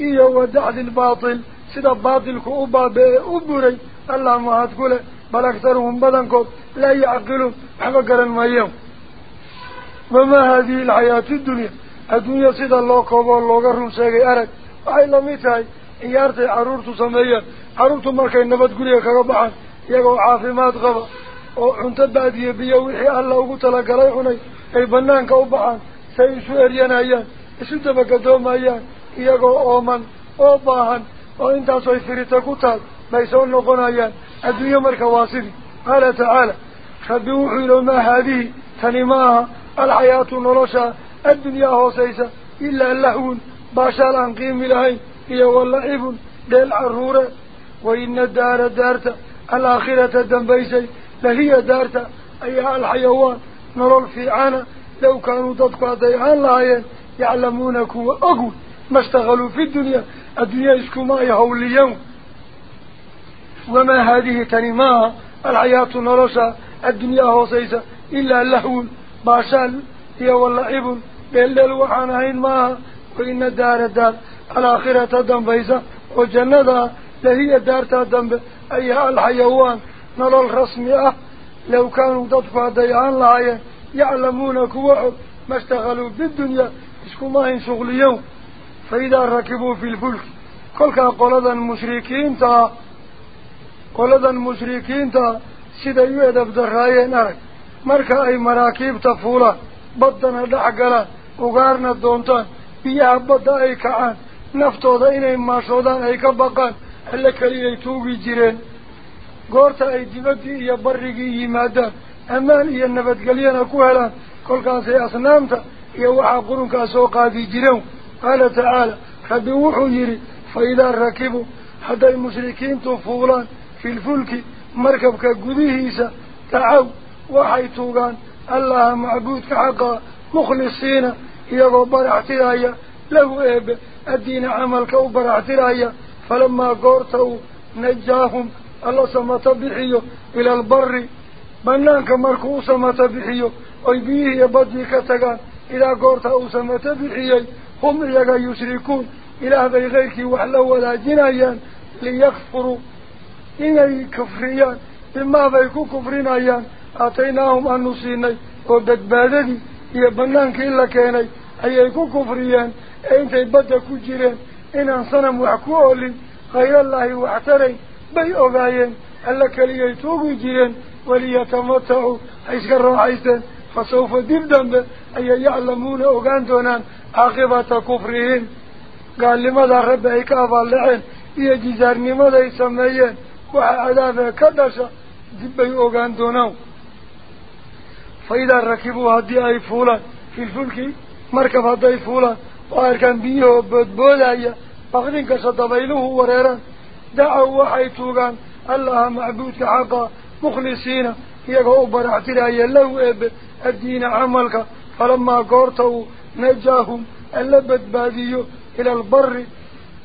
إيه ودع الباطل سيد باطل كوبا بأبري الله ما قوله بل أكثرهم بدنكم لا يعقلون حقا قرن ما وما هذه الحياة الدنيا؟ Tahay ciyaartay carruurtu sameeyaan carruurtu markay nabad guriga kaga baxaan iyagoo caafimaad qaba oo cunto baadiye biyo wixii alla ugu talagalay cunay ay banaanka u baxaan say isu eryanayaan isu dabagadoomayaan iyagoo ooman oo baahan oo intaasoy firita ku taal bay soo noqonayaan adduunye marka waa sidii qaala tacaala rabbi wuxuu yidhi maa haadihi tani ma aha alxayaatu nolosha الدنيا هوسيسة إلا اللهون باشال عن قيم الهين هي واللعب دل عرورة وإن الدار دارت الآخرة الدنبيسي لهي دارت أيها الحيوان نرى في عانا. لو كانوا تدقوا ديهان لهايين يعلمونك هو أقول ما اشتغلوا في الدنيا. الدنيا اسكوا ماي هوليون وما هذه تنماء الحياة نرشا الدنيا هوسيسة إلا اللهون باشال هي واللعب. بل الوحان عين ما وإن دار الدار. الآخرة الدم فيسا وجنة لهي الدار الدم. أيها الحيوان نرى الرسمية لو كانوا تطفى ديان لعيا يعلمون كواحد ما اشتغلوا بالدنيا. اشكوا ما هين شغل يوم. فإذا ركبوا في الفلك كل كان قلدا المشركين تا. قلدا المشركين تا. سيدا يؤدب درائي نارك. مركا أي مراكيب تفولة بدنا دعقلا ugaarna doontaan biyaha badda ay kacaan naftooda inay maashoodaan ay ka baqaan alle keliyay tuugi jireen goorta ay dibaddii iyo barrigii yimaadaan ammaan iyo nabadgelyana ku helaan kolkaasay asnaamta iyo waxaa qurunkaa soo qaadi jireen qaala tacaala rabbi wuxuu yidhi fa idaa rakibuu hadday mushrikiintu fuulaan filfulki markabka gudihiisa dacaw waxay tuugaan allaha macbuudka xaqaa mukhlisiina يقول برع تلايا له إيب الدين عملك وبرع تلايا فلما قرته نجاهم الله سمت بحيو إلى البر بنانك مركو سمت بحيه ويبيه يبدي كتغان إلى قرته سمت بحيي هم يقى يشركون إلى هذي غيرك وحلو ولا جنايا ليكفروا إن الكفريان بما فيكو كفرينايا أعطيناهم أن نصيني وبدبادني يبنانك إلا كيني wax tarayn bay ogaayeen alla keliyay tuugi jireen waliyatamatacuu ha iska raaxaysteen fa sawfa dib dambe ayay yaclamuuna ogaan doonaan caaqibata kufrihim gaalnimadaa rabbi ay ka abaaldhaceen iyo jisaarnimaday sameeyeen waxa cadaabee ka dhasha dib bay ogaan doonaan fa idaa rakibuu haddii ay fuulaan filfulki boodboodaya baqdin kasta dabayluhu wareeraan dacaw waxay tuugaan allaha macbuudka xaqa mukhlisiina iyagoo u baraxtiraya lahu eebe addiina camalka falamaa goorta uu najaahum alla badbaadiyo ila albari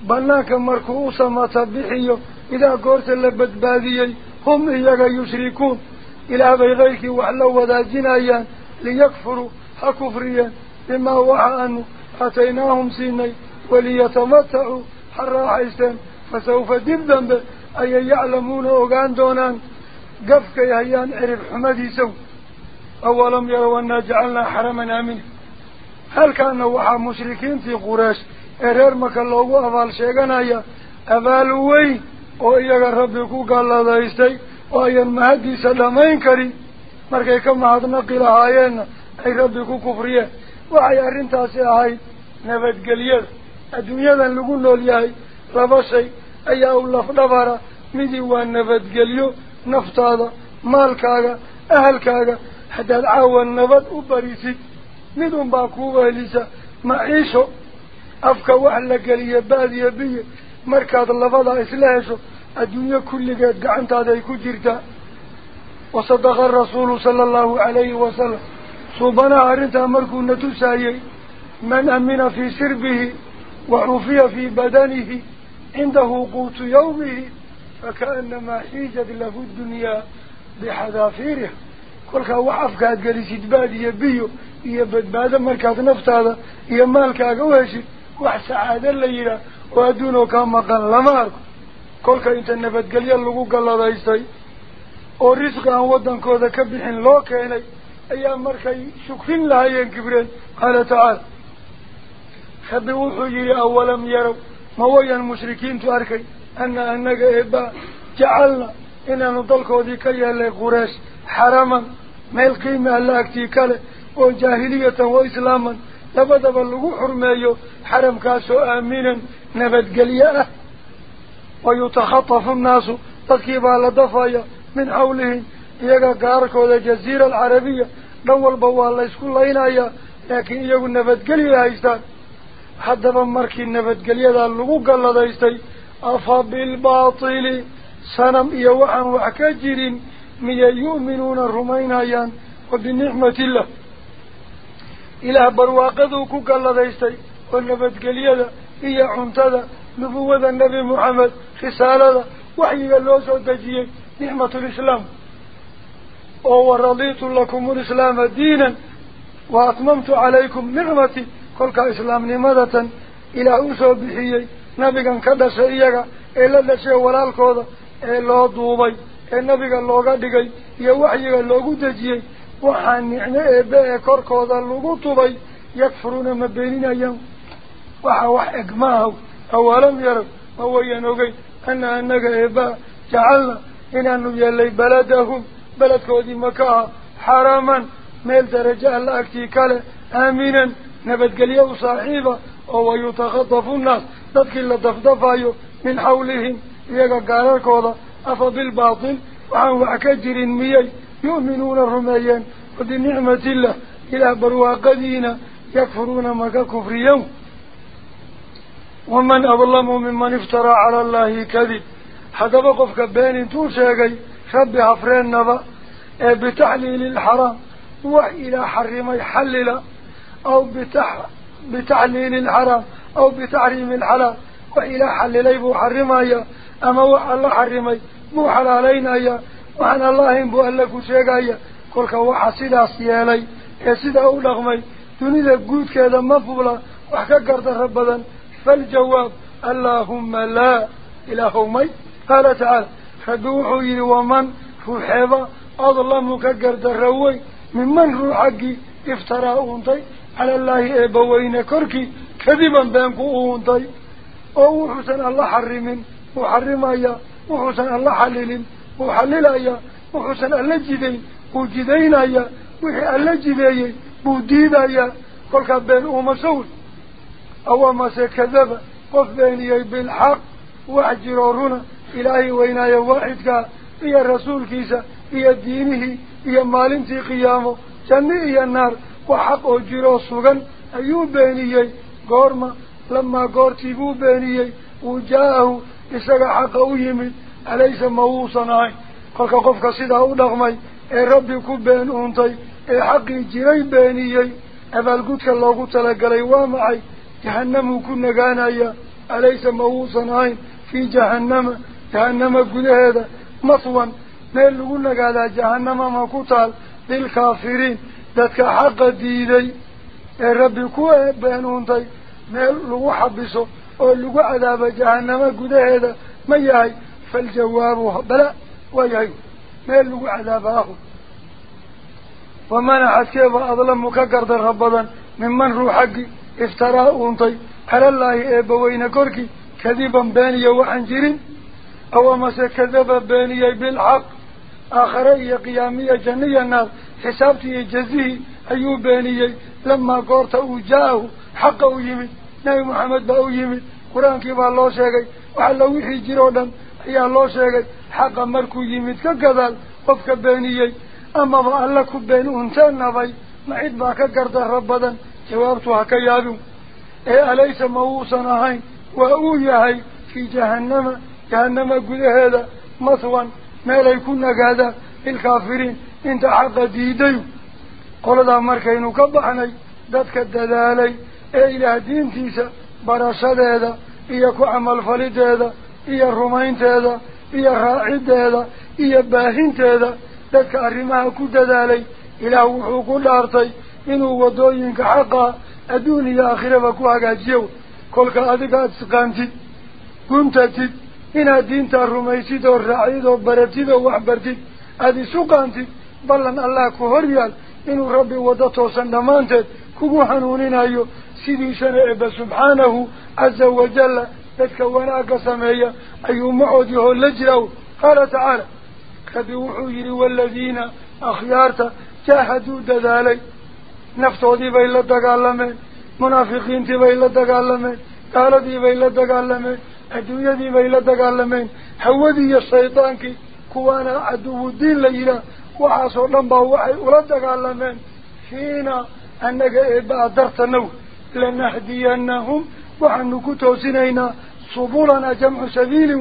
banaanka markuu u samata bixiyo idaa goorta la badbaadiyey hum iyaga yushrikuun ilaah bay kayrkii wax la wadaajinayaan liyakfuruu ha kufriyeen bimaa waxa aanu aataynaahum siinay waliyatamatacuu ha raaxaysteen fasawfa dib dambe ayay yaclamuuna ogaan doonaan gafkay hayaan cirib xumadiisaw awalam yarow annaa jacalnaa xaraman aamina halkaana waxaa mushrikiintii qureesh ee reer maka loogu abaal sheeganaya abaal weyn oo iyaga rabbi ku galladaystay oo ayan mahaddiisa dhamayn karin markay ka mahadnaqi lahaayeenna kufriyeen waxay arrintaasi ahayd nabadgelyada adduunyadan lagu nool yahay laba shay ayaa u lafdhabara midii waa nabadgelyo naftaada maalkaaga ahalkaaga haddaad caawa nabad u barisid mid unbaa kuuba helisa maciisho afka wax la geliya baadiya biyo markaad labadaa isla hesho adduunyo kulligeed gacantaada ay ku jirtaa wasadaqa rasuulu sala allahu calayhi wasalam wa xufiya fii badanihi cindahu quutu yawmihi fakaannamaa xiijad lahu dunyaa bixadaafiiriha kolkaa wax afkaad gelisid baadiya biyo iyo badbaado markaad naftaada iyo maalkaaga u heshid wax sacaado la yidhaah oo adduunoo kaa maqan lama arko kolka inta nabadgelyo lagu galladaystay oo risqi aan waddankooda ka bixin loo keenay أيام مركي شكفين لها ينكبرين قال تعالى خبوا حجري أولم يروا مويا المشركين تأركي؟ أن أنك إبا جعلنا. إن نطلقوا ذي كي لقراش حراما. ما القيمة لأكتي كالي وجاهلية وإسلاما. لبدأ باللغو حرميه حرم كاسو آمينا. نبت قليئة ويتخطف الناس. تكيبا لدفايا. من حولهم. يجا قاركو الجزيرة العربية نول الله يسكن لنا يا لكن يجون نبت قليا يستان حتى بمركي نبت قليا ذا اللوج الله ذا يستي أفا بالباطل سنم يوحن وعكجر من يؤمنون الرومين أيان وبنعمة الله إلى برواقذوك قال الله يستي والنبت قليا ذا هي عنتدا نبوة النبي محمد خسالة وحي الله سودجيه نعمة الإسلام oo waraditu lakum lislaama diinan wa atmamtu calaykum nicmati kolkaa islaamnimadatan ilaah usoo bixiyey nabigan ka dhashay iyaga ee la dhashay walaalkooda ee loo duubay ee nabiga looga dhigay iyo waxyiga loogu dejiyey waxaa nicmo eebe ee korkooda lagu tubay yakfuruuna ma beeninayaan waxa wax eg maahaw awalam yarow ma wayan ogeyn ana anaga eebaa jacalna inaanu yeelay beladahum beledkoodii maka aha xaraman ميل درجة الله أكتي كاله آمنا نبت قليه صاحبه أو يتخطف الناس تدخل لدفدفايو من حولهم يقى قاركوضا أفا بالباطل وعن وعكجر ميي يؤمنون الرميين وبنعمة الله إلى برواقدين يكفرون مكا كفر يوم ومن أظلم ممن افترى على الله كذب هذا بقف كبين توشيقي ربي هفرين نبا بتحليل الحرام وإلى حرم يحلل أو بتح بتحليل الحرام أو بتحريم الحلال وإلى حللي بو حرمايا أما وحل حرمي بو حلالين وعن الله بو ألك شيقايا كل كوحا سيدا سيالي سيدا أولغمي dunida guudkeeda ma fuula wax ka garda rabadan faljawaab allaahumma laa ilaahow may فدوحي ومن فحيظة أظلم كقرد الروي ممن روحكي افترى أونتي على الله إبوين كركي كذبا بينك أونتي أو حسن الله حرم وحرم أيا وحسن الله حلل محلل أيا وحسن الله جدين وجدين أيا وحي الله جدين بودين أيا. قلت أو أمسول أو ما سيكذب قف بيني بالحق واجرارنا إلهي وإنا يواحدك إيا الرسول كيسا إيا دينه إيا مالنتي قيامه. جميعي النار وحقه جيروسوغا أيو بينيي قورما لما قورتبو بينيي وجاءه إساق حقه يمي أليس موصا ناي قلق قفك صداه نغمي. إي ربي كو بين أنتي. إي حقي جيري بانيي أبال قدك الله قدتلا قلي ومعي جهنم كنا قانايا أليس موصا ناي في جهنم. جهنم قد هذا مطوا ميل قلنا قال جهنم ما قتل للكافرين. ذاتك حق ديني الرب كوى بانون طي ميل لغو حبسه. ولغو عذاب جهنم قد هذا ما يهي. فالجواب بلا ويهي. ميل لغو عذاب آخر. ومن حسيب أظلم مكاكر در ربضا. ممن روحك افتراه انطي على الله ايبا وينكورك كذبا بانيا وحنجرين أو مسا كذب بانيا بالحق. آخرية قيامية جنية النار حسابتي جزيه أيو بانيا لما قرت أجاه حق يمد نبي محمد بأو يمد قرآن كيف الله شاقي وعلى وحي جرودا يا الله شاقي حق مركو يمد كذل وفك بانيا amaba alla ku been unteen nabay ma cid baa ka gardarra badan jawaabtu ha ka yaabin ee alaysa ma uusan ahayn waa uu yahay fii jahannama jahannama gudaheeda maswan meelay ku nagaadaan lilkaafiriin inta xaqa diidayu qoladaa markaynu ka baxnay dadka dadaalay ee ilaah diintiisa barashadeeda iyo ku camalfalideeda iyo rumaynteeda iyo raacideeda iyo baahinteeda dadka arrimaha ku dadaalay ilaah wuxuu ku dhaartay inuu waddooyinka xaqa adduun iyo aakhiraba ku hagaajiyo kolka adiga aada isqaantid guntatid إن دينت الرميسيد والرعيد والبرتيد والبرتيد أدي سوقانت بلن الله كهريال. إن ربي ودته سندمانت كوكو حنونين أيو. سنة إبا سبحانه عز وجل. تتك وراك سمعي. معوده اللجرو قال تعالى كبوحي والذين أخيارت. جاهدوا دذالي. نفتو دي بيلا دقال لمن منافقين دي بيلا دقال لمن قال دي بيلا دقال لمن الدنيا دي بيلا دقالمين هودي الشيطان كي كوانا عدو الدين ليلا وحاسو لنبا وحي ولا دقالمين فينا أنك إبا درت نو لنهدينهم وحنكو توسينينا صبورنا جمع سبيل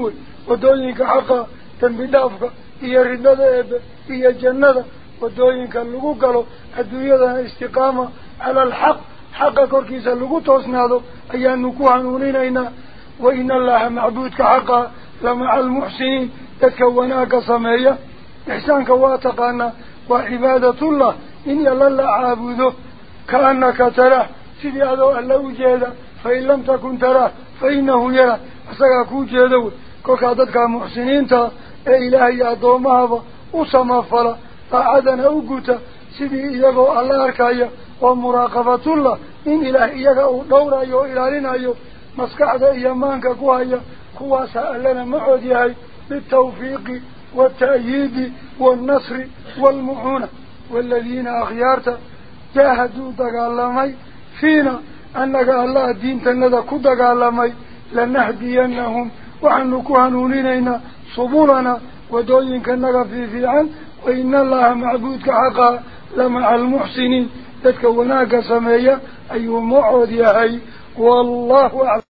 ودوينك حقا تنبي دافك iyo ridada eebe iyo jannada. Wadooyinka lagu galo adduunyadana istiqaama cala alxaq xaqa korkiisa lagu toosnaado ayaanu ku hanuuninaynaa. وإن الله معبودك حقا لمع المحسنين. تكوناك سمية إحسانك واتقانا وعبادة الله إن الله عابده. كأنك ترى. سيدي هذا ألا وجهد فإن لم تكن ترى فإنه يرى. أساك وجهده كوكادتك محسنين تأ. إيه إلهي أدوم هذا. وسما فلا. فعدنا وقوت سيدي يقول الله أركايا ومراقبة الله. إن إلهي يقول دورا يو إلالين أيو ku haya kuwaasa allana macood yahay bitawfiiqi waalta'yiidi waalnasri waalmucuuna والذين أخيارتا جاهدوا دقالمي فينا أنك الله الدين تنذا كدقالمي لنهدينهم وعن كهنونينينا صبولنا ودوين كنغا في في عن وإن الله معبودك حقا لمع المحسنين تتكوناك سمية أيها معود يا هي والله أعلم